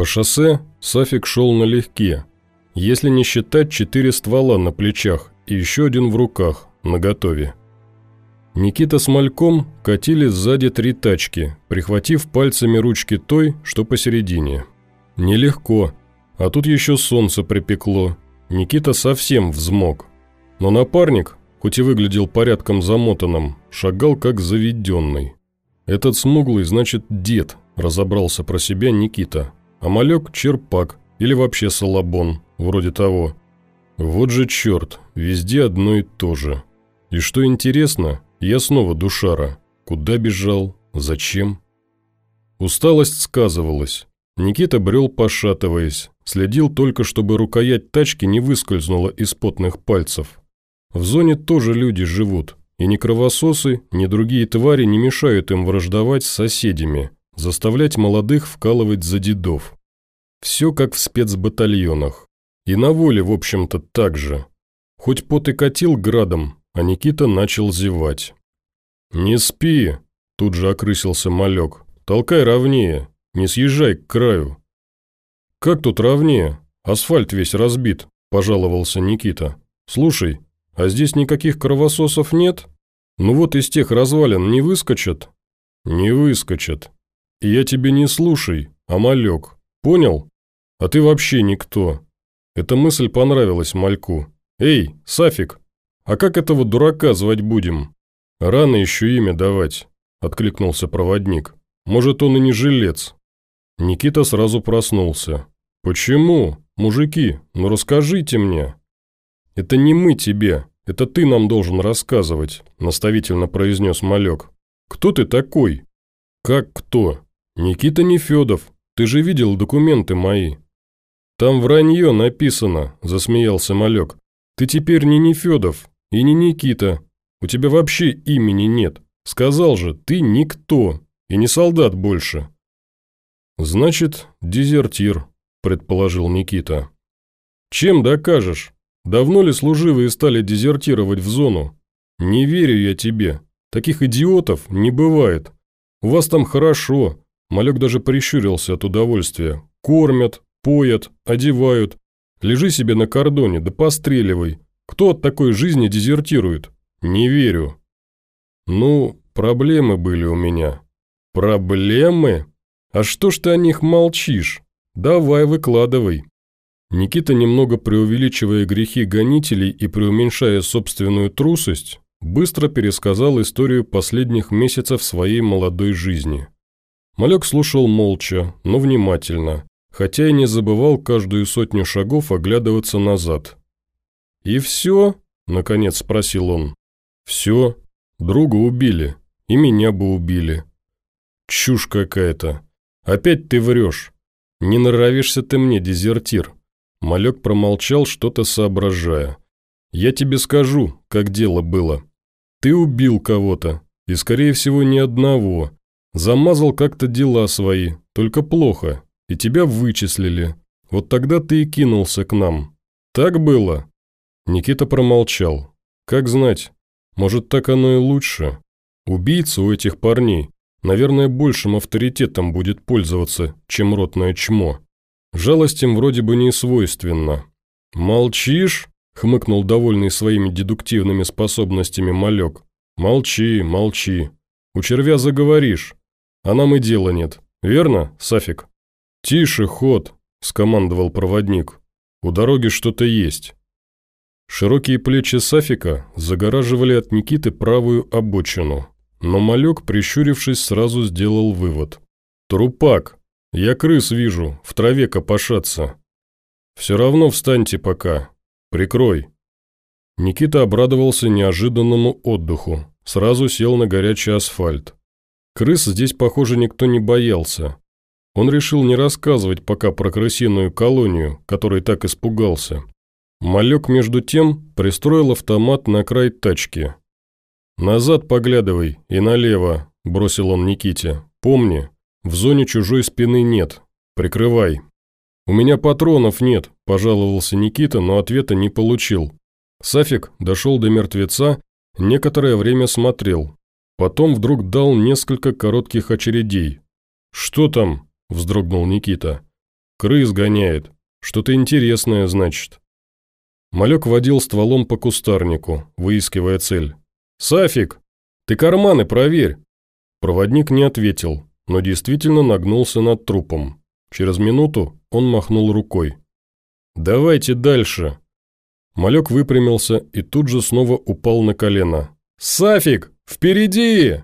По шоссе Сафик шел налегке, если не считать четыре ствола на плечах и еще один в руках, наготове. Никита с Мальком катили сзади три тачки, прихватив пальцами ручки той, что посередине. Нелегко, а тут еще солнце припекло. Никита совсем взмок. Но напарник, хоть и выглядел порядком замотанным, шагал как заведенный. Этот смуглый, значит, дед, разобрался про себя Никита. А малек – черпак или вообще салабон, вроде того. Вот же черт, везде одно и то же. И что интересно, я снова душара. Куда бежал? Зачем? Усталость сказывалась. Никита брел пошатываясь, следил только, чтобы рукоять тачки не выскользнула из потных пальцев. В зоне тоже люди живут, и ни кровососы, ни другие твари не мешают им враждовать с соседями, заставлять молодых вкалывать за дедов. Все как в спецбатальонах. И на воле, в общем-то, так же. Хоть пот и катил градом, а Никита начал зевать. «Не спи!» – тут же окрысился малек. «Толкай ровнее, не съезжай к краю». «Как тут ровнее? Асфальт весь разбит», – пожаловался Никита. «Слушай, а здесь никаких кровососов нет? Ну вот из тех развалин не выскочат?» «Не выскочат. Я тебе не слушай, а малек. Понял? А ты вообще никто». Эта мысль понравилась Мальку. «Эй, Сафик, а как этого дурака звать будем?» «Рано еще имя давать», – откликнулся проводник. «Может, он и не жилец». Никита сразу проснулся. «Почему? Мужики, ну расскажите мне». «Это не мы тебе, это ты нам должен рассказывать», – наставительно произнес Малек. «Кто ты такой?» «Как кто?» «Никита Нефедов, ты же видел документы мои». «Там вранье написано», – засмеялся Малек. «Ты теперь не Нефедов и не Никита, у тебя вообще имени нет. Сказал же, ты никто и не солдат больше». «Значит, дезертир», – предположил Никита. «Чем докажешь? Давно ли служивые стали дезертировать в зону? Не верю я тебе. Таких идиотов не бывает. У вас там хорошо». Малек даже прищурился от удовольствия. «Кормят, поят, одевают. Лежи себе на кордоне, да постреливай. Кто от такой жизни дезертирует? «Не верю». «Ну, проблемы были у меня». «Проблемы? А что ж ты о них молчишь? Давай, выкладывай». Никита, немного преувеличивая грехи гонителей и преуменьшая собственную трусость, быстро пересказал историю последних месяцев своей молодой жизни. Малек слушал молча, но внимательно, хотя и не забывал каждую сотню шагов оглядываться назад. «И все?» – наконец спросил он. «Все, друга убили, и меня бы убили». «Чушь какая-то. Опять ты врешь. Не нравишься ты мне, дезертир». Малек промолчал, что-то соображая. «Я тебе скажу, как дело было. Ты убил кого-то, и, скорее всего, не одного. Замазал как-то дела свои, только плохо, и тебя вычислили. Вот тогда ты и кинулся к нам. Так было?» Никита промолчал. «Как знать, может, так оно и лучше. Убийца у этих парней, наверное, большим авторитетом будет пользоваться, чем ротное чмо. Жалость им вроде бы не свойственна. «Молчишь?» – хмыкнул довольный своими дедуктивными способностями малек. «Молчи, молчи. У червя заговоришь. А нам и дела нет. Верно, Сафик?» «Тише, ход», – скомандовал проводник. «У дороги что-то есть». Широкие плечи Сафика загораживали от Никиты правую обочину, но малек, прищурившись, сразу сделал вывод. «Трупак! Я крыс вижу, в траве копошатся. Все равно встаньте пока. Прикрой». Никита обрадовался неожиданному отдыху, сразу сел на горячий асфальт. Крыс здесь, похоже, никто не боялся. Он решил не рассказывать пока про крысиную колонию, которой так испугался. Малек, между тем, пристроил автомат на край тачки. «Назад поглядывай и налево», – бросил он Никите. «Помни, в зоне чужой спины нет. Прикрывай». «У меня патронов нет», – пожаловался Никита, но ответа не получил. Сафик дошел до мертвеца, некоторое время смотрел. Потом вдруг дал несколько коротких очередей. «Что там?» – вздрогнул Никита. Крыс гоняет. Что-то интересное, значит». Малек водил стволом по кустарнику, выискивая цель. «Сафик, ты карманы проверь!» Проводник не ответил, но действительно нагнулся над трупом. Через минуту он махнул рукой. «Давайте дальше!» Малек выпрямился и тут же снова упал на колено. «Сафик, впереди!»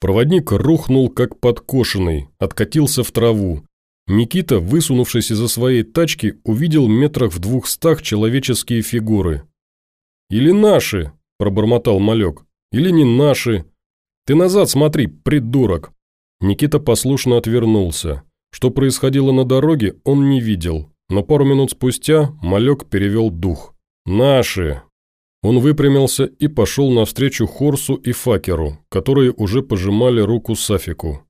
Проводник рухнул, как подкошенный, откатился в траву. Никита, высунувшись из-за своей тачки, увидел метрах в двухстах человеческие фигуры. «Или наши!» – пробормотал Малек. «Или не наши!» «Ты назад смотри, придурок!» Никита послушно отвернулся. Что происходило на дороге, он не видел, но пару минут спустя Малек перевел дух. «Наши!» Он выпрямился и пошел навстречу Хорсу и Факеру, которые уже пожимали руку Сафику.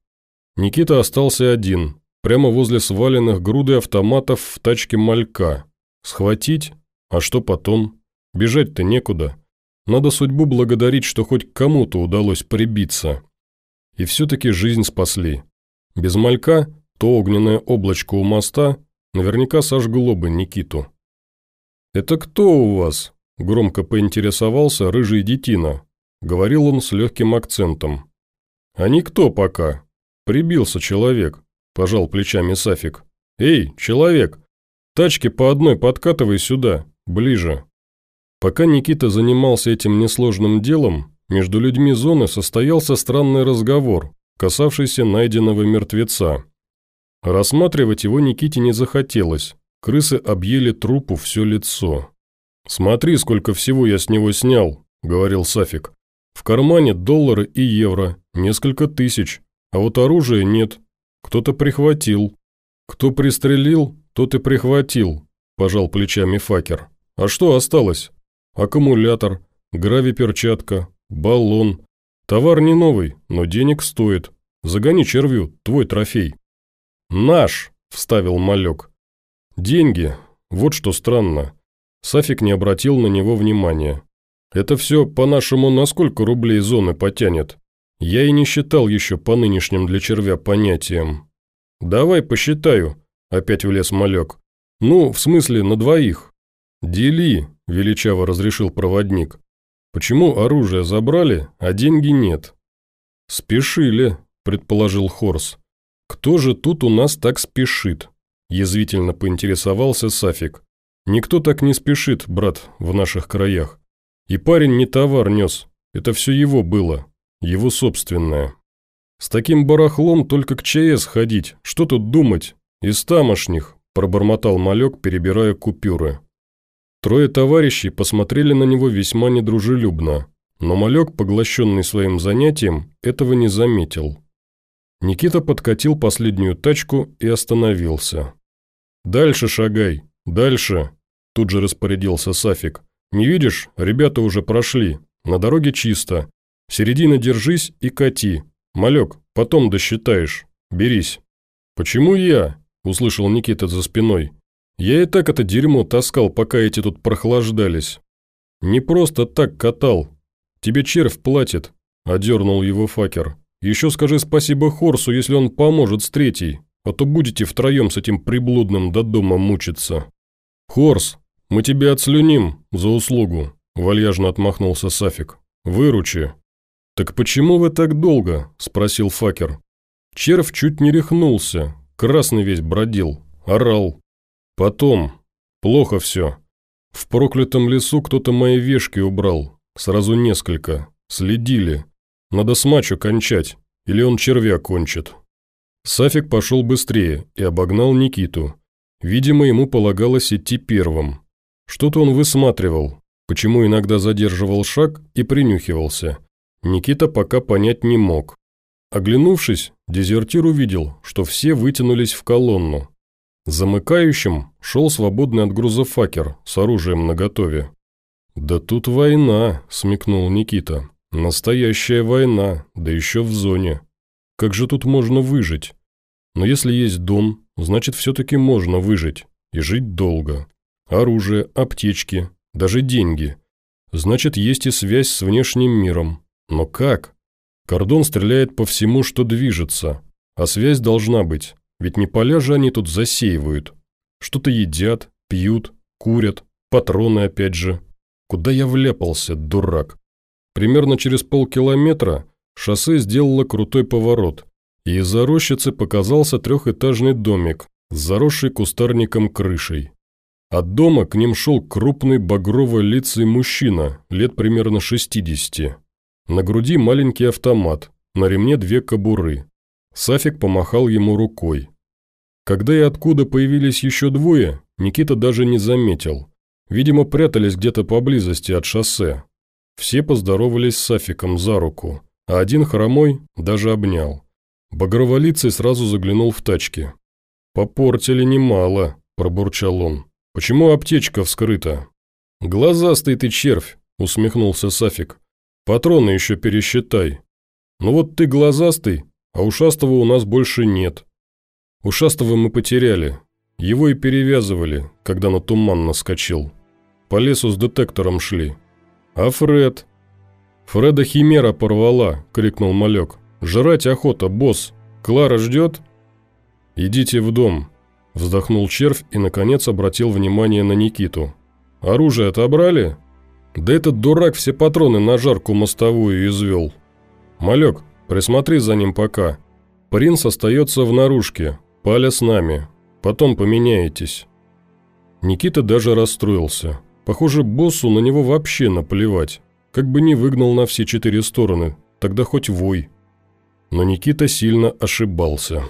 Никита остался один, прямо возле сваленных груды автоматов в тачке Малька. Схватить? А что потом? Бежать-то некуда. Надо судьбу благодарить, что хоть кому-то удалось прибиться. И все-таки жизнь спасли. Без Малька то огненное облачко у моста наверняка сожгло бы Никиту. «Это кто у вас?» – громко поинтересовался рыжий детина. Говорил он с легким акцентом. «А никто пока. Прибился человек», – пожал плечами Сафик. «Эй, человек, тачки по одной подкатывай сюда, ближе». Пока Никита занимался этим несложным делом, между людьми зоны состоялся странный разговор, касавшийся найденного мертвеца. Рассматривать его Никите не захотелось, Крысы объели трупу все лицо. «Смотри, сколько всего я с него снял», – говорил Сафик. «В кармане доллары и евро, несколько тысяч, а вот оружия нет. Кто-то прихватил». «Кто пристрелил, тот и прихватил», – пожал плечами Факер. «А что осталось? Аккумулятор, грави-перчатка, баллон. Товар не новый, но денег стоит. Загони червю, твой трофей». «Наш», – вставил малек. Деньги. Вот что странно. Сафик не обратил на него внимания. Это все, по-нашему, на сколько рублей зоны потянет? Я и не считал еще по нынешним для червя понятиям. «Давай посчитаю», – опять влез малек. «Ну, в смысле, на двоих». «Дели», – величаво разрешил проводник. «Почему оружие забрали, а деньги нет?» «Спешили», – предположил Хорс. «Кто же тут у нас так спешит?» Язвительно поинтересовался Сафик. «Никто так не спешит, брат, в наших краях. И парень не товар нес, это все его было, его собственное. С таким барахлом только к ЧС ходить, что тут думать? Из тамошних», – пробормотал малек, перебирая купюры. Трое товарищей посмотрели на него весьма недружелюбно, но малек, поглощенный своим занятием, этого не заметил. Никита подкатил последнюю тачку и остановился. «Дальше шагай, дальше!» Тут же распорядился Сафик. «Не видишь, ребята уже прошли. На дороге чисто. Середина держись и кати. Малек, потом досчитаешь. Берись». «Почему я?» – услышал Никита за спиной. «Я и так это дерьмо таскал, пока эти тут прохлаждались». «Не просто так катал. Тебе червь платит», – одернул его факер. «Еще скажи спасибо Хорсу, если он поможет с третьей а то будете втроем с этим приблудным до дома мучиться». «Хорс, мы тебе отслюним за услугу», – вальяжно отмахнулся Сафик. «Выручи». «Так почему вы так долго?» – спросил Факер. Червь чуть не рехнулся, красный весь бродил, орал. «Потом. Плохо все. В проклятом лесу кто-то мои вешки убрал, сразу несколько. Следили. Надо с мачо кончать, или он червя кончит». Сафик пошел быстрее и обогнал Никиту. Видимо, ему полагалось идти первым. Что-то он высматривал, почему иногда задерживал шаг и принюхивался. Никита пока понять не мог. Оглянувшись, дезертир увидел, что все вытянулись в колонну. Замыкающим шел свободный от груза факер с оружием наготове. «Да тут война», – смекнул Никита. «Настоящая война, да еще в зоне». Как же тут можно выжить? Но если есть дом, значит все-таки можно выжить и жить долго. Оружие, аптечки, даже деньги. Значит, есть и связь с внешним миром. Но как? Кордон стреляет по всему, что движется. А связь должна быть, ведь не поля же они тут засеивают, Что-то едят, пьют, курят, патроны опять же. Куда я вляпался, дурак? Примерно через полкилометра шоссе сделало крутой поворот, и из-за рощицы показался трехэтажный домик с заросшей кустарником крышей. От дома к ним шел крупный багрово-лицый мужчина, лет примерно 60. На груди маленький автомат, на ремне две кобуры. Сафик помахал ему рукой. Когда и откуда появились еще двое, Никита даже не заметил. Видимо, прятались где-то поблизости от шоссе. Все поздоровались с Сафиком за руку, а один хромой даже обнял. Багроволицый сразу заглянул в тачки. «Попортили немало», – пробурчал он. «Почему аптечка вскрыта?» «Глазастый ты червь», – усмехнулся Сафик. «Патроны еще пересчитай. Ну вот ты глазастый, а ушастого у нас больше нет. Ушастого мы потеряли. Его и перевязывали, когда на туман наскочил. По лесу с детектором шли. А Фред?» «Фреда химера порвала», – крикнул малек. «Жрать охота, босс. Клара ждет?» «Идите в дом», – вздохнул червь и, наконец, обратил внимание на Никиту. «Оружие отобрали?» «Да этот дурак все патроны на жарку мостовую извел». «Малек, присмотри за ним пока. Принц остается в наружке, Паля с нами. Потом поменяетесь». Никита даже расстроился. Похоже, боссу на него вообще наплевать. Как бы не выгнал на все четыре стороны, тогда хоть вой. Но Никита сильно ошибался.